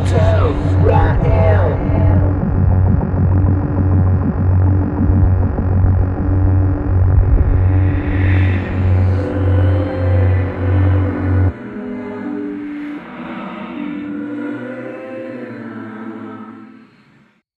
right.